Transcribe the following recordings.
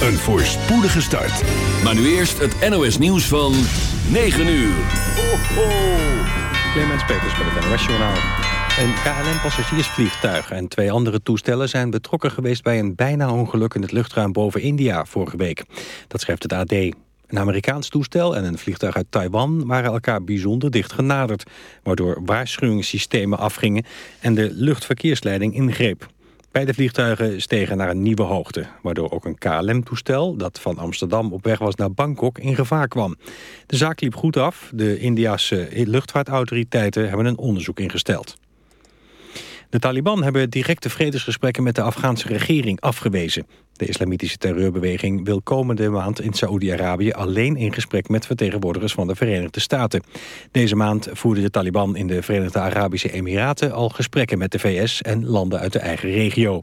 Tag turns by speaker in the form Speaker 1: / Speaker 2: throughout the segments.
Speaker 1: een voorspoedige start.
Speaker 2: Maar nu eerst het NOS nieuws van 9 uur. Ho, ho.
Speaker 3: Clemens Peters met het NOS Journaal. Een KLM-passagiersvliegtuig en twee andere toestellen zijn betrokken geweest bij een bijna ongeluk in het luchtruim boven India vorige week. Dat schrijft het AD. Een Amerikaans toestel en een vliegtuig uit Taiwan waren elkaar bijzonder dicht genaderd, waardoor waarschuwingssystemen afgingen en de luchtverkeersleiding ingreep. Beide vliegtuigen stegen naar een nieuwe hoogte... waardoor ook een KLM-toestel dat van Amsterdam op weg was naar Bangkok in gevaar kwam. De zaak liep goed af. De Indiase luchtvaartautoriteiten hebben een onderzoek ingesteld. De Taliban hebben directe vredesgesprekken met de Afghaanse regering afgewezen. De islamitische terreurbeweging wil komende maand in Saoedi-Arabië alleen in gesprek met vertegenwoordigers van de Verenigde Staten. Deze maand voerde de Taliban in de Verenigde Arabische Emiraten al gesprekken met de VS en landen uit de eigen regio.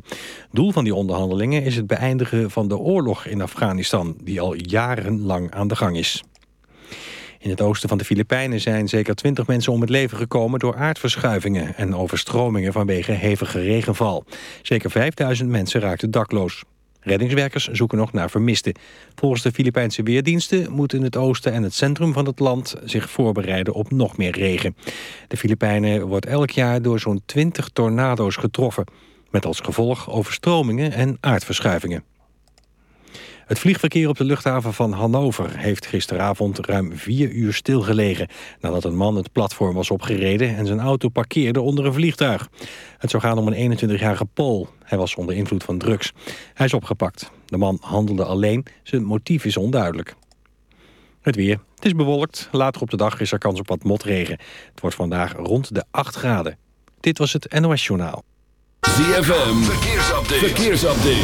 Speaker 3: Doel van die onderhandelingen is het beëindigen van de oorlog in Afghanistan, die al jarenlang aan de gang is. In het oosten van de Filipijnen zijn zeker 20 mensen om het leven gekomen door aardverschuivingen en overstromingen vanwege hevige regenval. Zeker 5000 mensen raakten dakloos. Reddingswerkers zoeken nog naar vermisten. Volgens de Filipijnse weerdiensten moet in het oosten en het centrum van het land zich voorbereiden op nog meer regen. De Filipijnen wordt elk jaar door zo'n 20 tornado's getroffen, met als gevolg overstromingen en aardverschuivingen. Het vliegverkeer op de luchthaven van Hannover heeft gisteravond ruim vier uur stilgelegen... nadat een man het platform was opgereden en zijn auto parkeerde onder een vliegtuig. Het zou gaan om een 21-jarige Pool. Hij was onder invloed van drugs. Hij is opgepakt. De man handelde alleen. Zijn motief is onduidelijk. Het weer. Het is bewolkt. Later op de dag is er kans op wat motregen. Het wordt vandaag rond de 8 graden. Dit was het NOS Journaal.
Speaker 2: ZFM. Verkeersupdate. Verkeersupdate.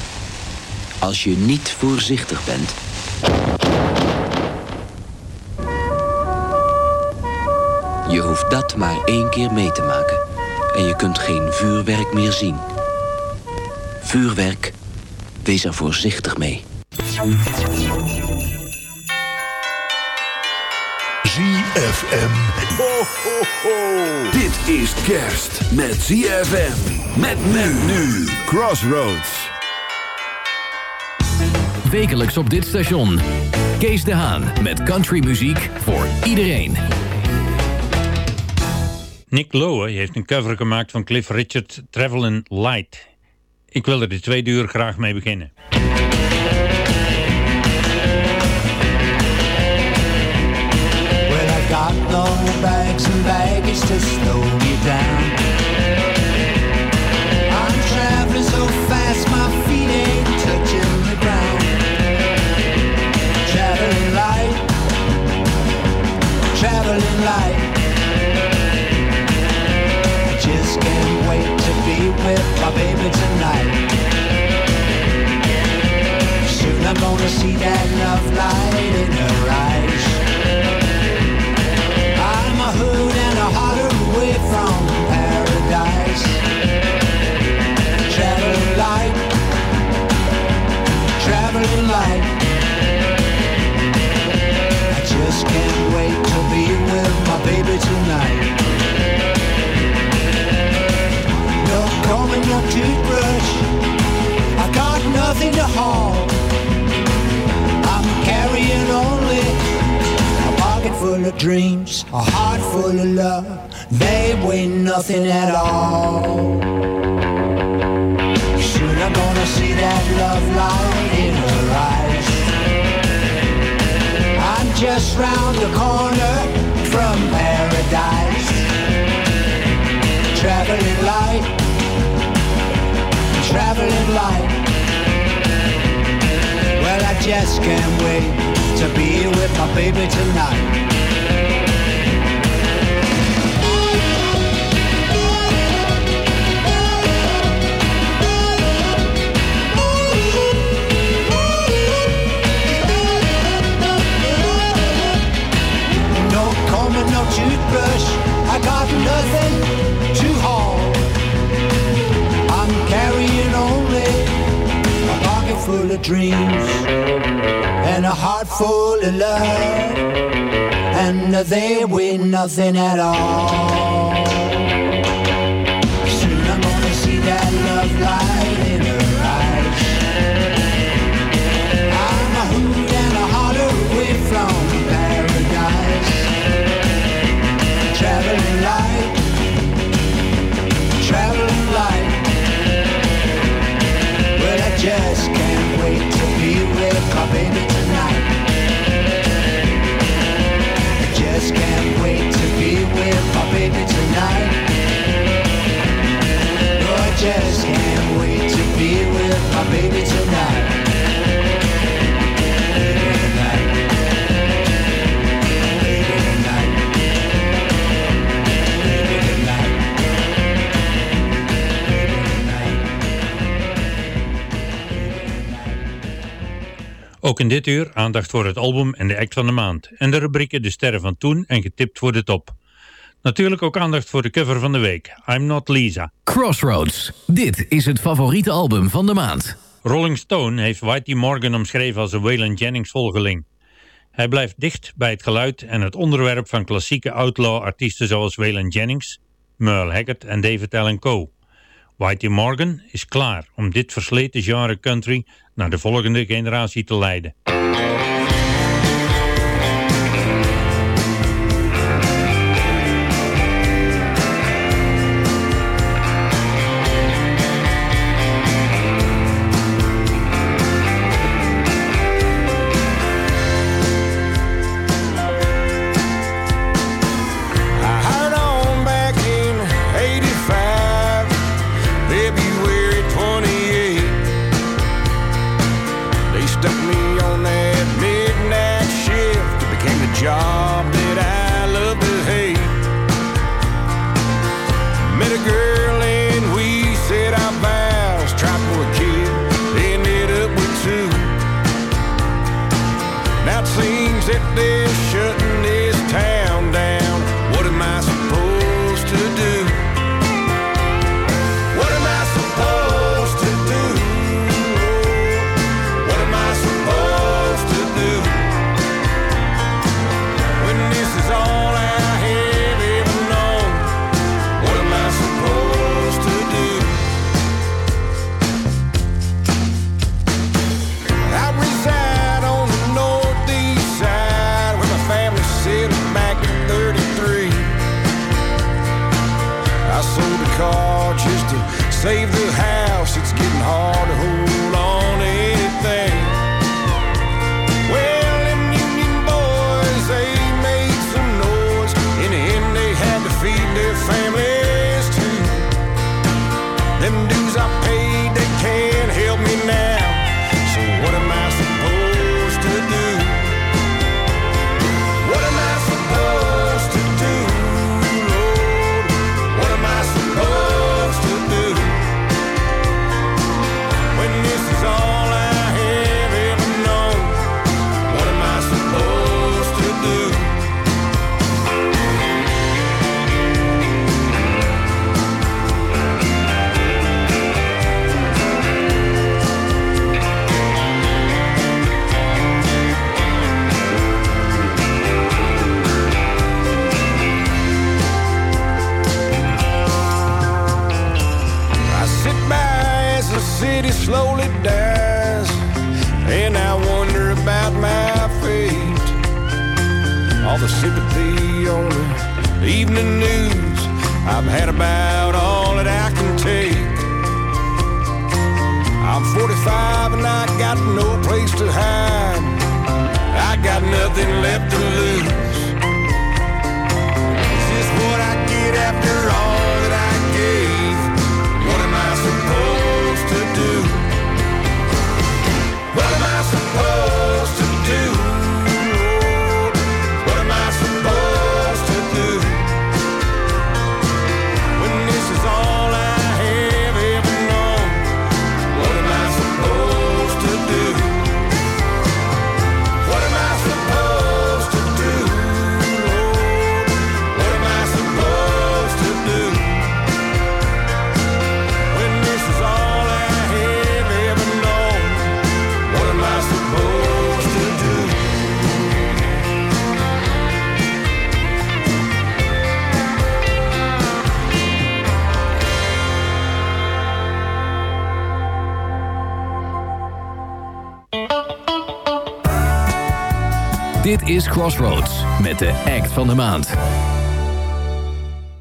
Speaker 4: als je niet voorzichtig bent. Je hoeft dat maar één keer mee te maken. En je kunt geen vuurwerk meer zien. Vuurwerk, wees er voorzichtig mee.
Speaker 1: ZFM. Ho, ho, ho. Dit is kerst met ZFM. Met men nu. Crossroads.
Speaker 5: Wekelijks op dit station. Kees de Haan met countrymuziek voor iedereen.
Speaker 6: Nick Lowe heeft een cover gemaakt van Cliff Richard Travelin' Light. Ik wil er de tweede uur graag mee beginnen.
Speaker 7: Well, I got no bags and baggage to slow me down. I'm gonna see that love light in her eyes. I'm a hood and a holler away from paradise. Traveling light, traveling light. I just can't wait to be with my baby tonight. No comb and no toothbrush. I got nothing to haul. Full of dreams, a heart full of love. They weigh nothing at all. Soon I'm gonna see that love light in her eyes. I'm just round the corner from paradise. Traveling light, traveling light. Just can't wait to be with my baby tonight. No comb no toothbrush, I got nothing full of dreams and a heart full of love, and they win nothing at all. Soon I'm gonna see that love light just can't wait to be with my baby tonight.
Speaker 8: Ook in dit uur aandacht voor het album en de act van de maand. En de rubrieken De Sterren van Toen en Getipt voor de Top. Natuurlijk ook aandacht voor de cover van de week. I'm Not Lisa.
Speaker 2: Crossroads. Dit is het favoriete album van de maand.
Speaker 8: Rolling Stone heeft Whitey Morgan omschreven als een Waylon Jennings volgeling. Hij blijft dicht bij het geluid en het onderwerp van klassieke outlaw-artiesten zoals Waylon Jennings, Merle Haggard en David Allen Coe. Whitey Morgan is klaar om dit versleten genre country naar de volgende generatie te leiden.
Speaker 9: can do
Speaker 8: sympathy on the evening news. I've had about all that I can take. I'm 45 and I got no place to hide. I got nothing left to lose.
Speaker 5: Crossroads met de act van de maand.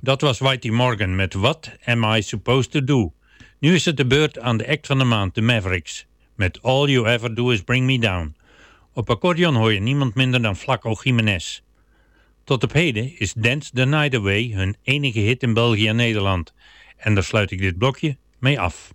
Speaker 6: Dat was Whitey Morgan met What Am I Supposed to Do? Nu is het de beurt aan de act van de maand, de Mavericks. Met All You Ever Do Is Bring Me Down. Op accordeon hoor je niemand minder dan Flaco Jiménez. Tot op heden is Dance the Night Away hun enige hit in België en Nederland. En daar sluit ik dit blokje mee af.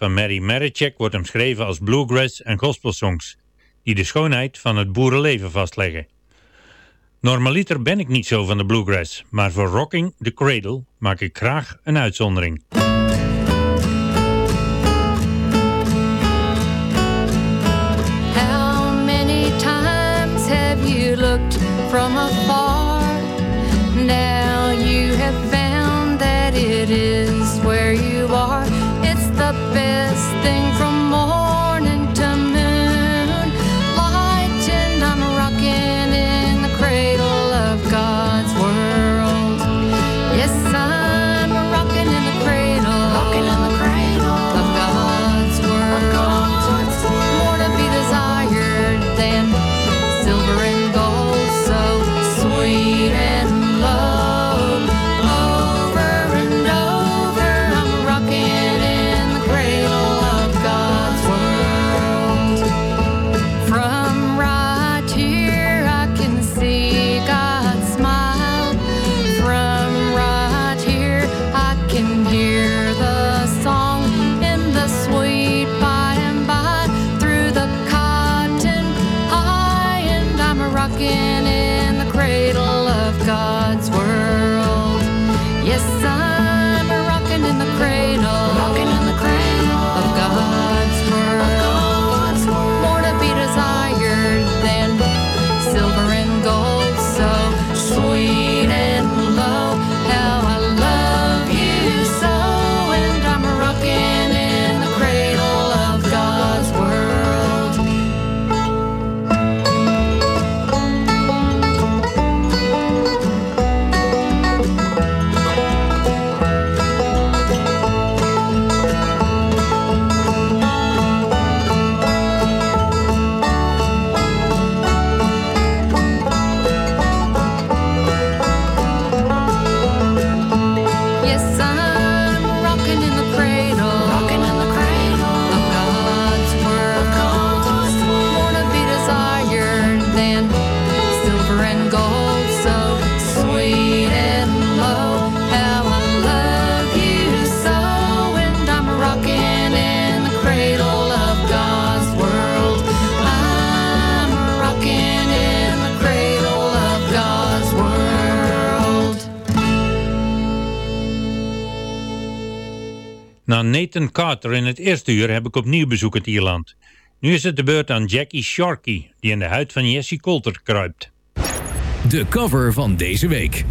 Speaker 10: van Mary Marichek wordt omschreven als bluegrass en gospelsongs, die de schoonheid van het boerenleven vastleggen. Normaliter ben ik niet zo van de bluegrass, maar voor Rocking the Cradle maak ik graag een uitzondering.
Speaker 6: Nathan Carter in het eerste uur heb ik opnieuw bezoek het Ierland. Nu is het de beurt aan Jackie Sharkey, die in de huid van Jesse Coulter kruipt.
Speaker 5: De cover van deze week.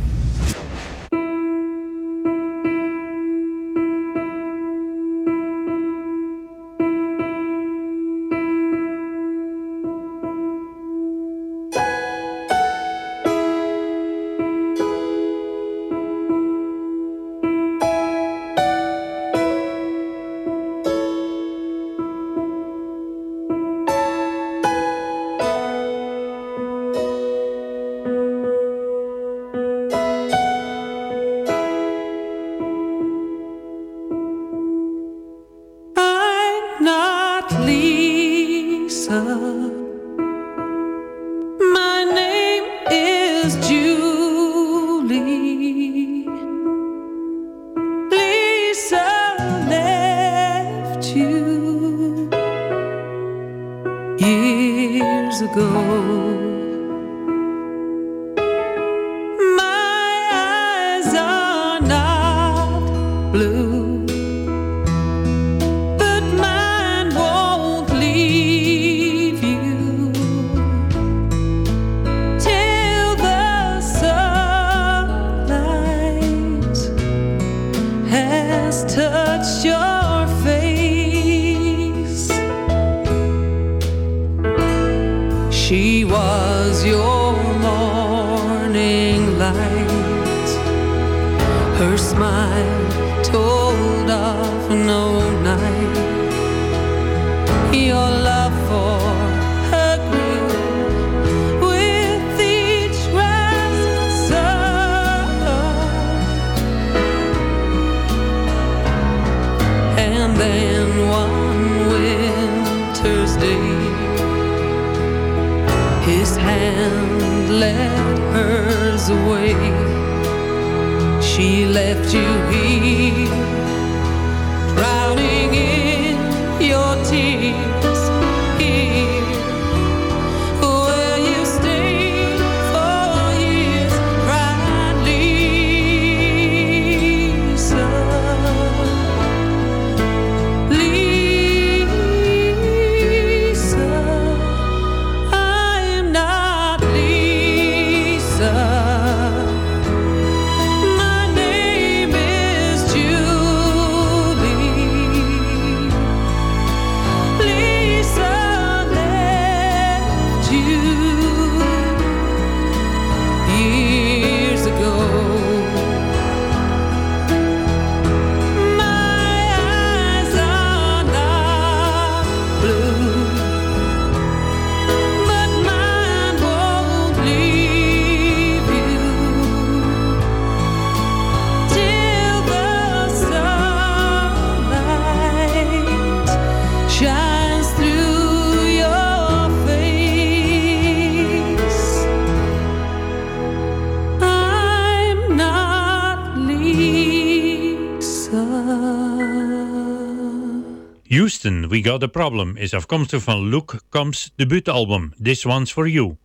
Speaker 6: We Got a Problem is afkomstig van Luke Combs debuutalbum This One's For You.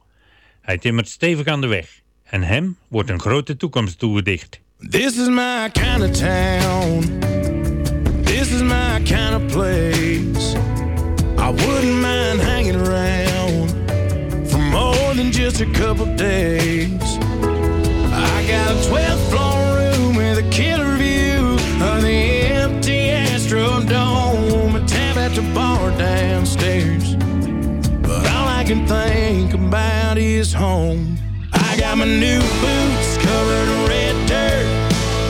Speaker 6: Hij timmert stevig aan de weg en hem wordt een grote toekomst toegedicht.
Speaker 8: This is my kind of town. This is my kind of place. I wouldn't mind hanging around for more than just a couple days. I got a 12th floor at the bar downstairs. But all I can think about is home. I got my new boots covered in red dirt.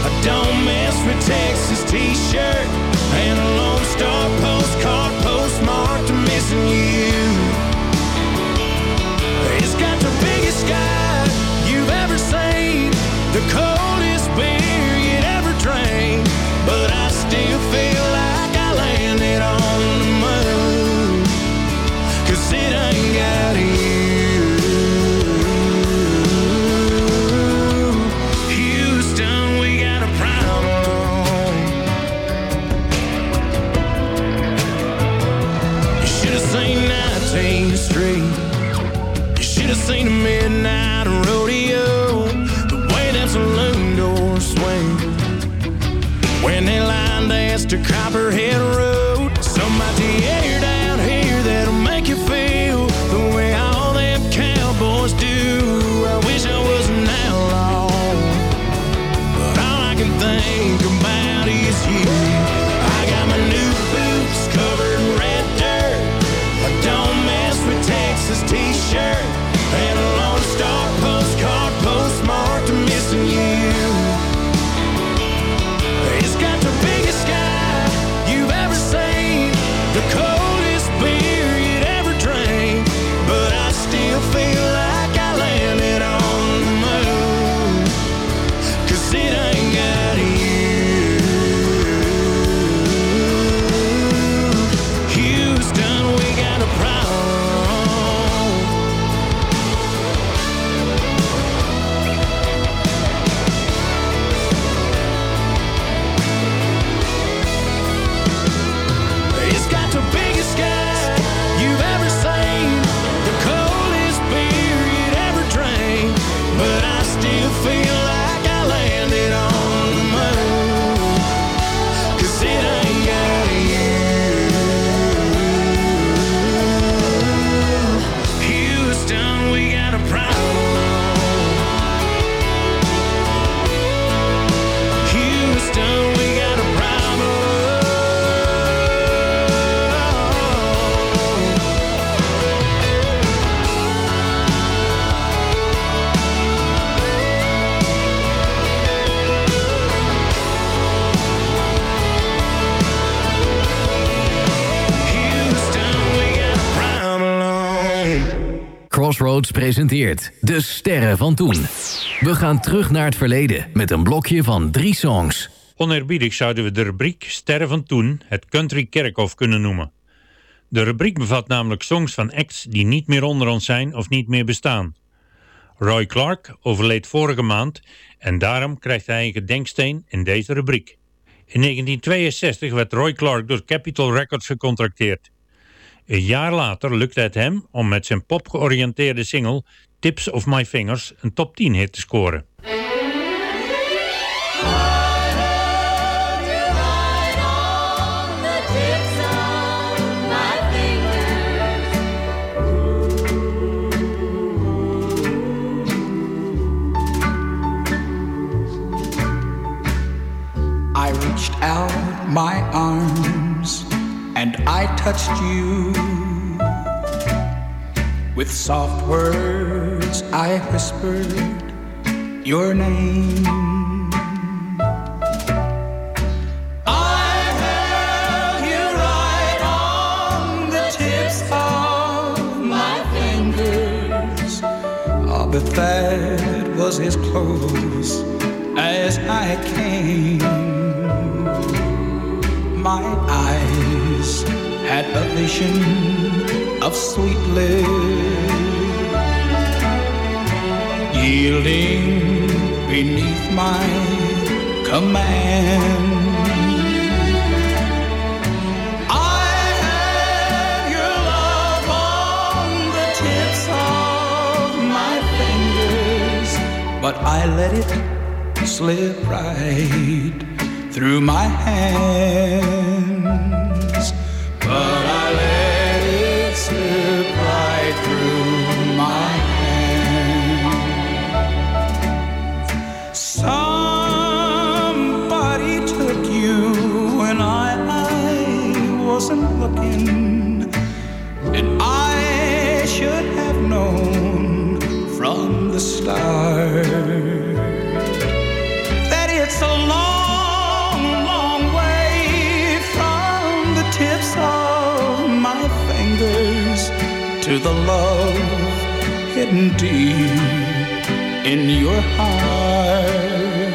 Speaker 8: I don't mess with Texas t-shirt and a Lone Star dance to Copperhead Road.
Speaker 5: Crossroads presenteert De Sterren van Toen. We gaan terug naar het verleden met een blokje van drie songs.
Speaker 6: Oneerbiedig zouden we de rubriek Sterren van Toen het Country Kerkhof kunnen noemen. De rubriek bevat namelijk songs van acts die niet meer onder ons zijn of niet meer bestaan. Roy Clark overleed vorige maand en daarom krijgt hij een gedenksteen in deze rubriek. In 1962 werd Roy Clark door Capitol Records gecontracteerd. Een jaar later lukte het hem om met zijn popgeoriënteerde single Tips of My Fingers een top 10 hit te scoren.
Speaker 11: I reached out my arms and I touched you. With soft words, I whispered your name. I held you right on the tips of my fingers. But that was as close as I came. My eyes had a vision of sweet love yielding beneath my command. but I let it slip right through my hand. But I let it slip right through my hands. Somebody took you when I, wasn't looking, and I should have known from the start to the love hidden deep in your heart.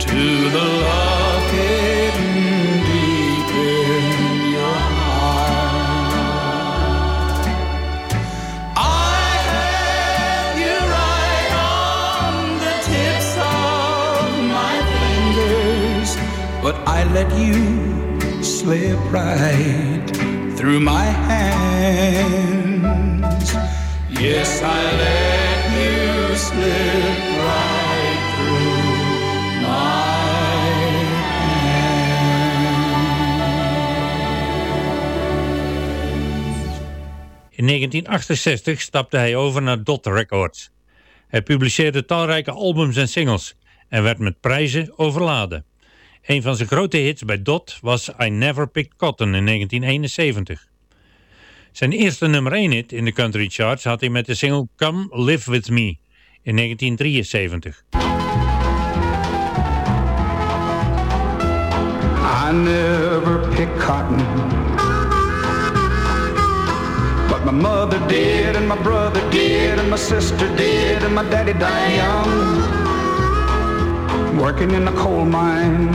Speaker 11: To the love hidden deep in your heart. I have you right on the tips of my fingers, but I let you slip right through my hands. Yes, I let you right through my hands.
Speaker 6: In 1968 stapte hij over naar Dot Records. Hij publiceerde talrijke albums en singles en werd met prijzen overladen. Een van zijn grote hits bij Dot was I Never Picked Cotton in 1971. Zijn eerste nummer 1 hit in de country charts had hij met de single Come Live With Me in 1973.
Speaker 2: I never picked cotton. But my mother did, and my brother did, and my sister did, and my daddy died young. Working in a coal mine.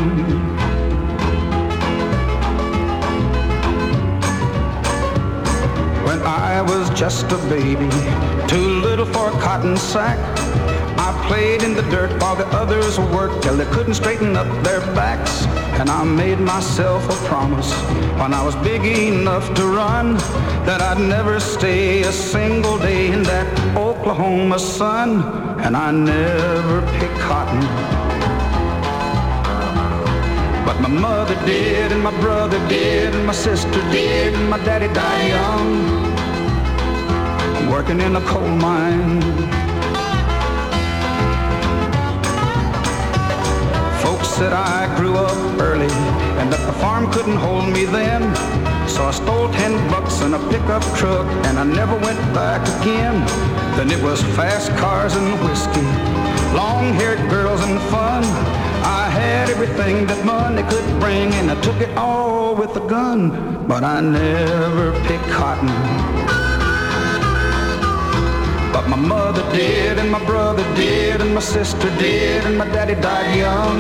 Speaker 2: When I was just a baby, too little for a cotton sack. I played in the dirt while the others worked till they couldn't straighten up their backs. And I made myself a promise when I was big enough to run that I'd never stay a single day in that Oklahoma sun. And I never pick cotton. My mother did, and my brother did, and my sister did, and my daddy died young, working in a coal mine. Folks said I grew up early and that the farm couldn't hold me then. So I stole ten bucks in a pickup truck and I never went back again. Then it was fast cars and whiskey, long-haired girls and fun. Had everything that money could bring and I took it all with a gun. But I never picked cotton. But my mother did, and my brother did, and my sister did, and my daddy died young,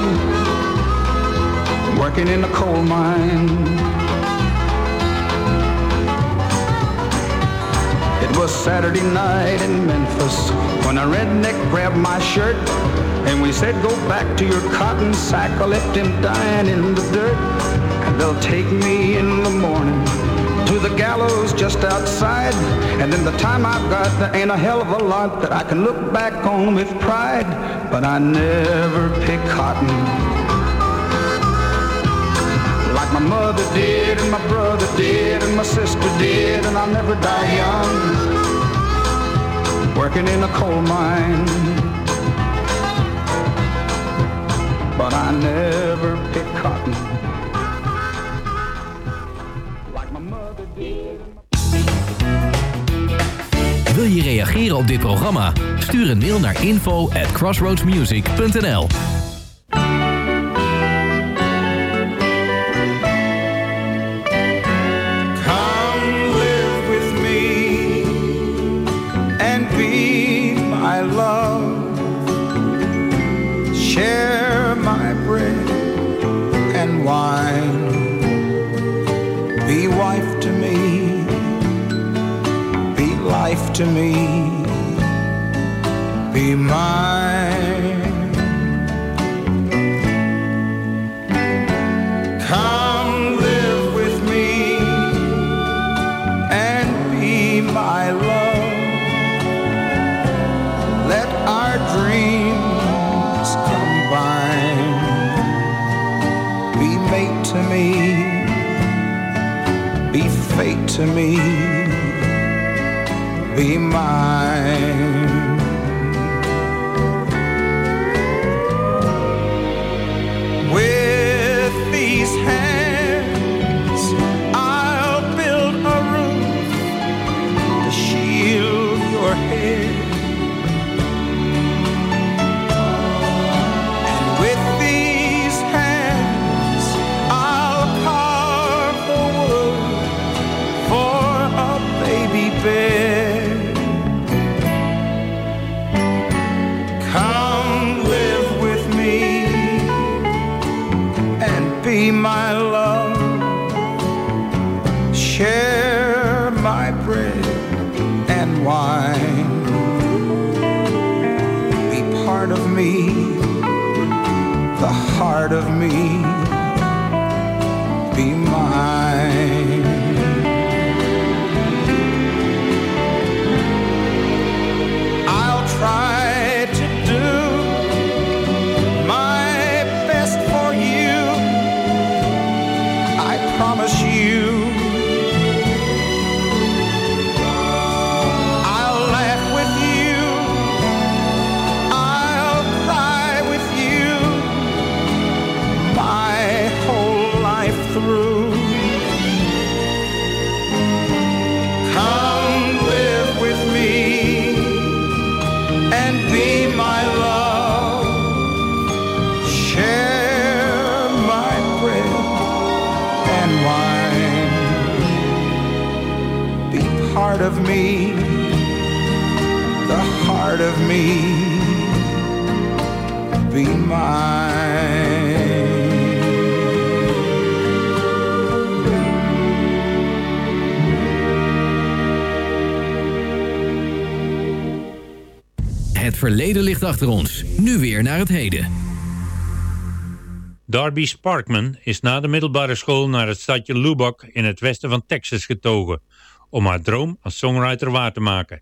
Speaker 2: working in a coal mine. It was Saturday night in Memphis when a redneck grabbed my shirt and we said, go back to your cotton sack, I left him dying in the dirt. And they'll take me in the morning to the gallows just outside. And in the time I've got, there ain't a hell of a lot that I can look back on with pride. But I never picked cotton. Like my mother did, and my brother did, and my sister did, and I'll never die young. Working in a coal mine. But I never picked cotton.
Speaker 11: Wil je reageren op dit programma? Stuur een mail naar info at crossroadsmusic.nl
Speaker 2: my love. Share my bread and wine. Be part of me, the heart of me.
Speaker 12: the heart of me, be mine.
Speaker 2: Het verleden ligt achter ons. Nu weer naar het heden.
Speaker 13: Darby Sparkman is na de middelbare school naar het stadje Lubbock in het westen van Texas getogen om haar droom als songwriter waar te maken.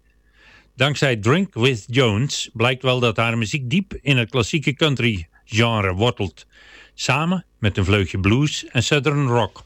Speaker 13: Dankzij Drink With Jones blijkt wel dat haar muziek diep in het klassieke country genre wortelt. Samen met een vleugje blues en southern rock.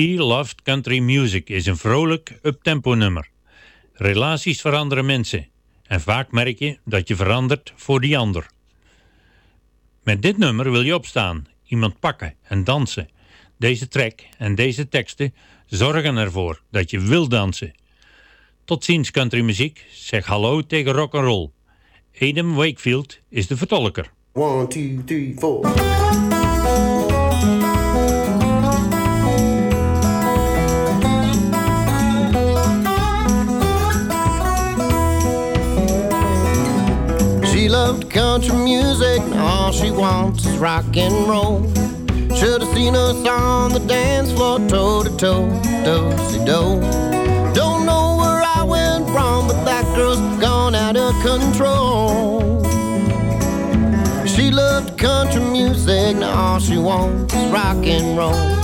Speaker 13: She Loved Country Music is een vrolijk, uptempo nummer. Relaties veranderen mensen.
Speaker 6: En vaak merk je dat je verandert voor die ander. Met dit nummer wil je opstaan, iemand pakken en dansen. Deze track en deze teksten zorgen ervoor dat je wil dansen. Tot ziens country muziek, zeg hallo tegen rock roll. Adam Wakefield is de vertolker.
Speaker 14: 1, 2, 3, 4. She loved country music, and all she wants is rock and roll. Should have seen us on the dance floor, toe to toe, do si do. Don't know where I went wrong, but that girl's gone out of control. She loved country music, now all she wants is rock and roll.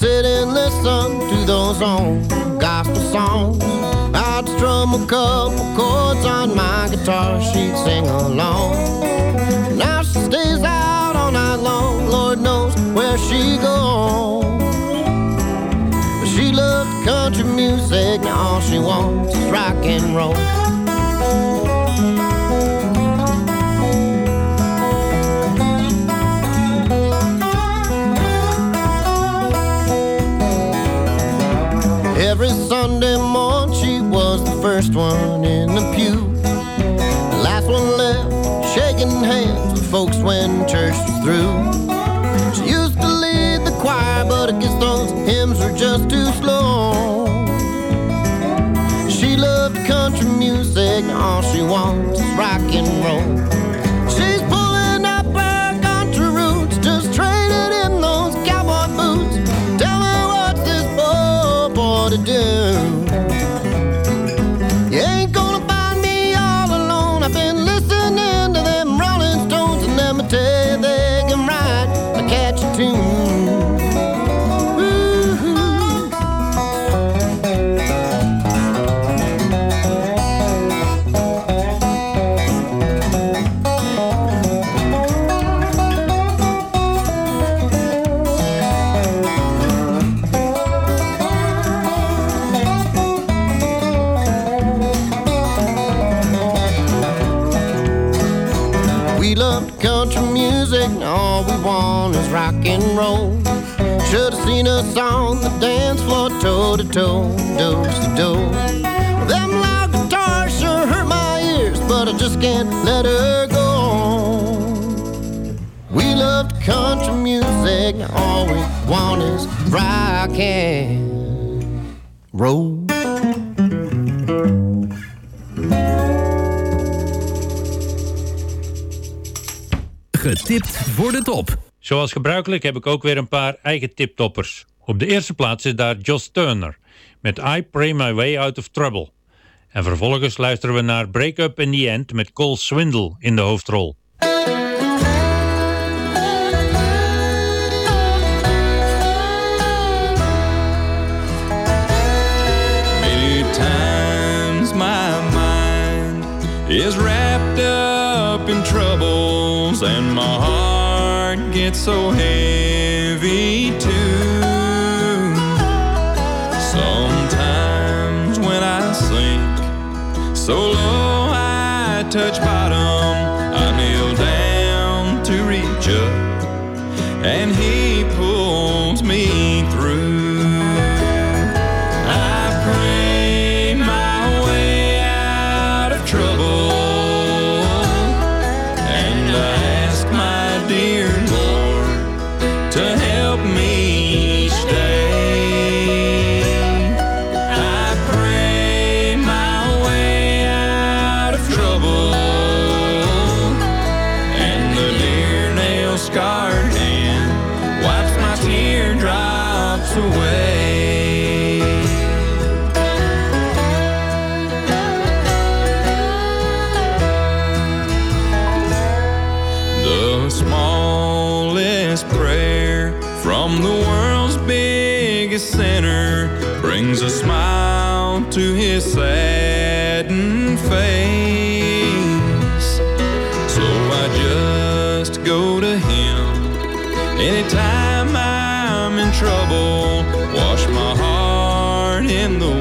Speaker 14: Sit and listen to those old gospel songs. I'd strum a couple chords on my guitar, she'd sing along. Now she stays out all night long, Lord knows where she goes. She loved country music, now all she wants is rock and roll. All she wants is rock and roll. Toe to toe, do to do. Them loud guitars sure hurt my ears, but I just can't let her go. We loved country music, all we want is rock and roll.
Speaker 2: Getipt voor de top.
Speaker 6: Zoals gebruikelijk heb ik ook weer een paar eigen tiptoppers. Op de eerste plaats is daar Joss Turner met I Pray My Way Out of Trouble. En vervolgens luisteren we naar Break Up in the End met Cole Swindle in de hoofdrol.
Speaker 11: Many times my mind is up in troubles, and my heart gets so heavy touch by his saddened face. So I just
Speaker 15: go to Him. Anytime I'm in trouble, wash my heart in the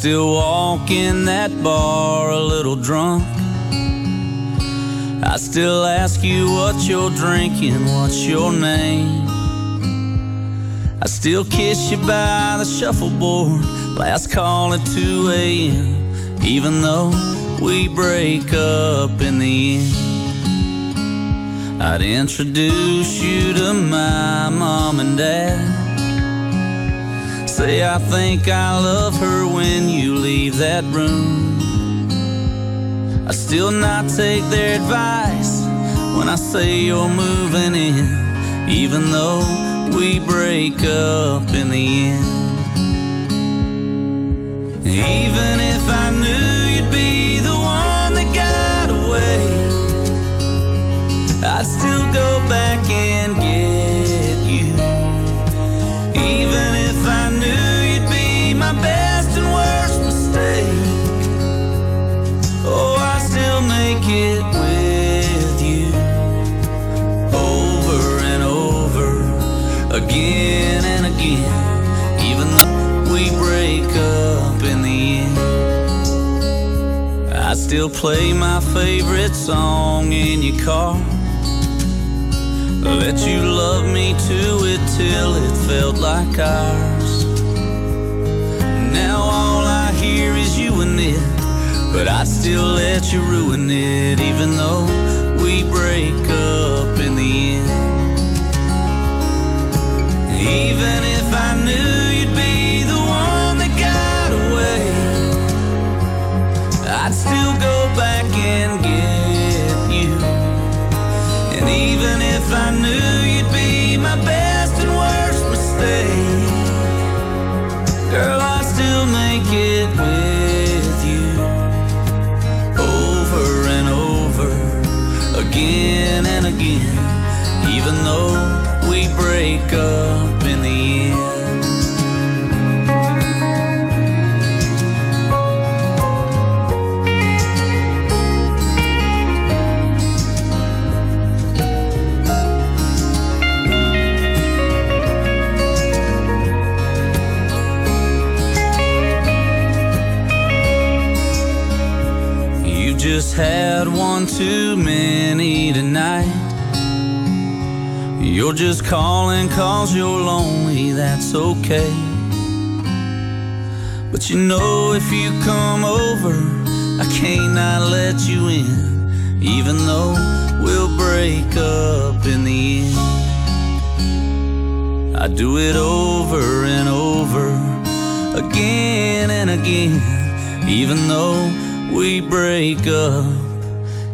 Speaker 15: still walk in that bar a little drunk. I still ask you what you're drinking, what's your name. I still kiss you by the shuffleboard, last call at 2 a.m., even though we break up in the end. I'd introduce you to my mom and dad. Say I think I love her when you leave that room. I still not take their advice when I say you're moving in, even though we break up in the end. Even if I knew you'd be the one that got away, I'd still go back and get still play my favorite song in your car. Let you love me to it till it felt like ours. Now all I hear is you and it, but I'd still let you ruin it, even though we break up too many tonight. You're just calling cause you're lonely, that's okay. But you know if you come over, I cannot let you in, even though we'll break up in the end. I do it over and over, again and again, even though we break up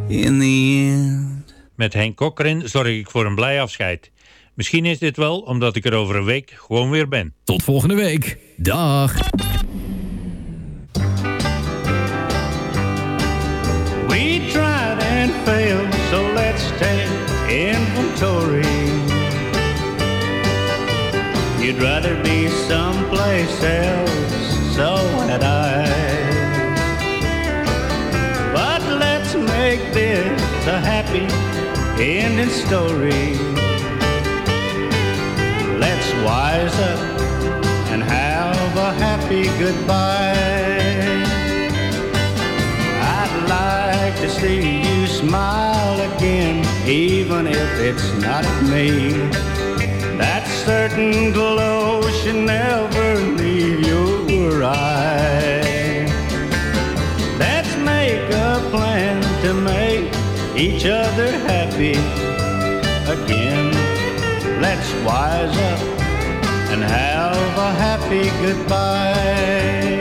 Speaker 15: in the end.
Speaker 6: Met Henk Cochran zorg ik voor een blij afscheid. Misschien is dit wel omdat ik er over een week gewoon weer ben.
Speaker 2: Tot volgende week. Dag.
Speaker 11: We tried and failed, so let's take inventory. You'd rather be someplace else, so had I. a happy ending story. Let's wise up and have a happy goodbye. I'd like to see you smile again, even if it's not at me. That certain glow should never leave your eye. Let's make a plan to make each other happy again. Let's wise up and have a happy goodbye.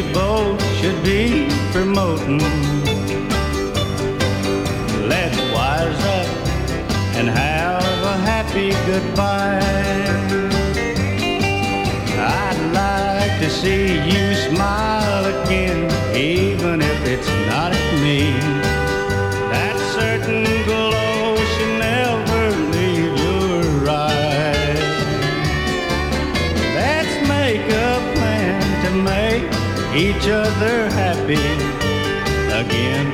Speaker 11: We both should be promoting. Let's wise up and have a happy goodbye. I'd like to see you smile again, even if it's not at me. That certain glow should never leave your eyes. Let's make a each other happy again.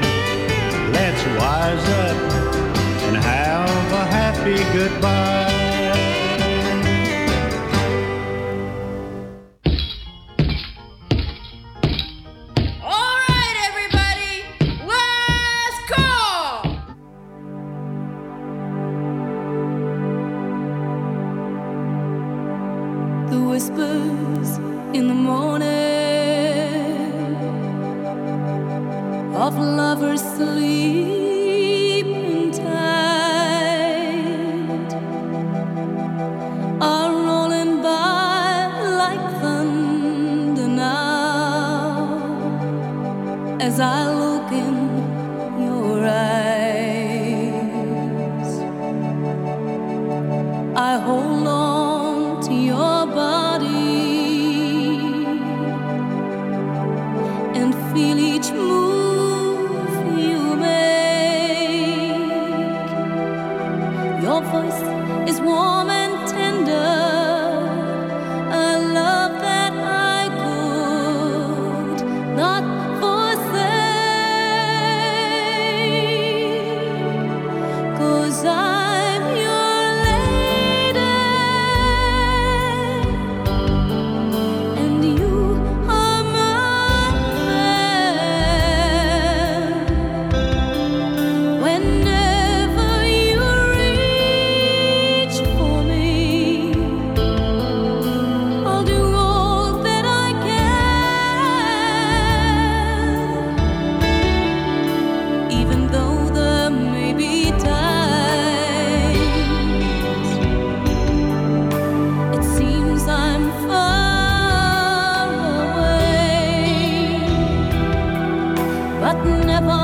Speaker 11: Let's wise up and have a happy goodbye.
Speaker 5: Never